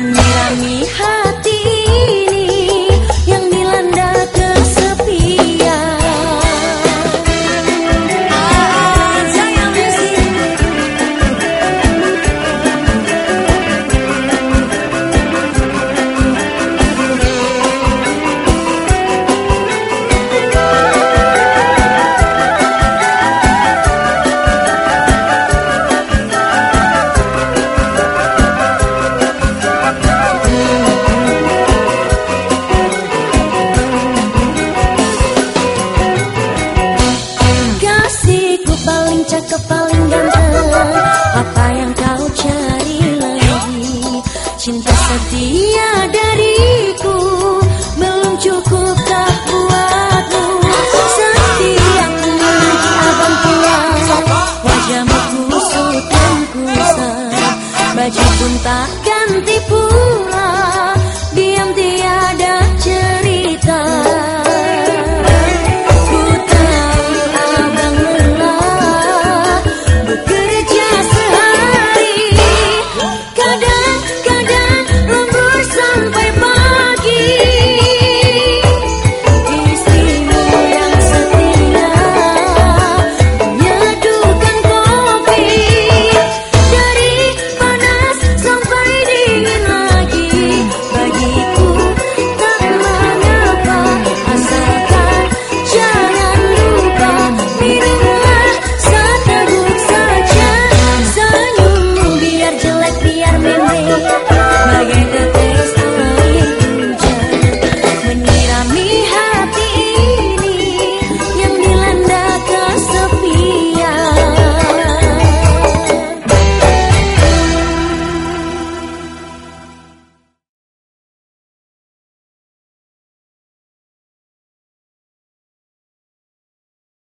when paling ganteng Apa yang kau cari lagi? Cinta setia dariku Belum cukup tak buatmu. Setiap nanti abang pulang Wajahmu kusut dan kusam Baju pun tak ganti pula Diam tiada